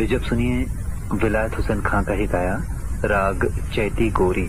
अब सुनिए विलायत हुसैन खां का ही गाया राग चैती गोरी।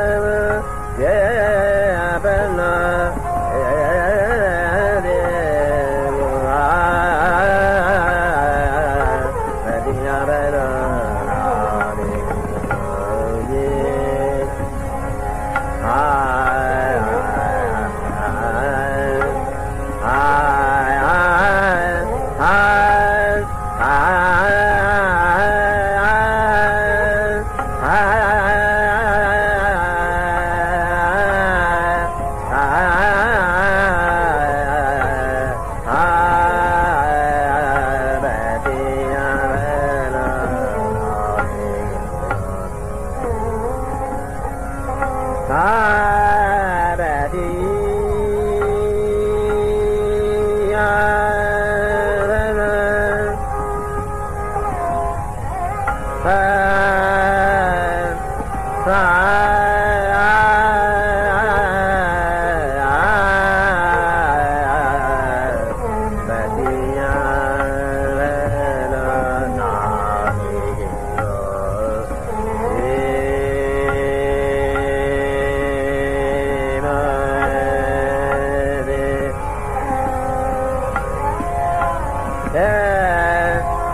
Bye.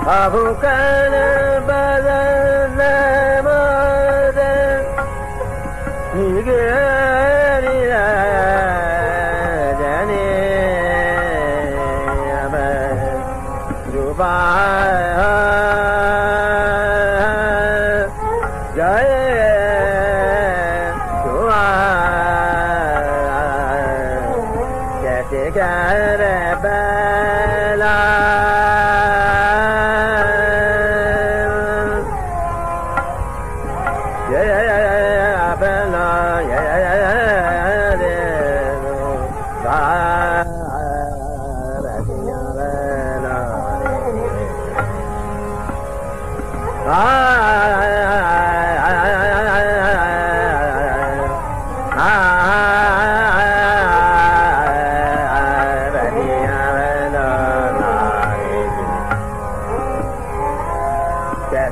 أبوك البدن مادن يجري دني Dubai, yeah. Get it, get it,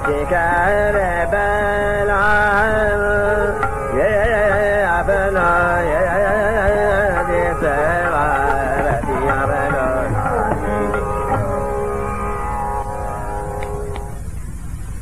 ذكر باب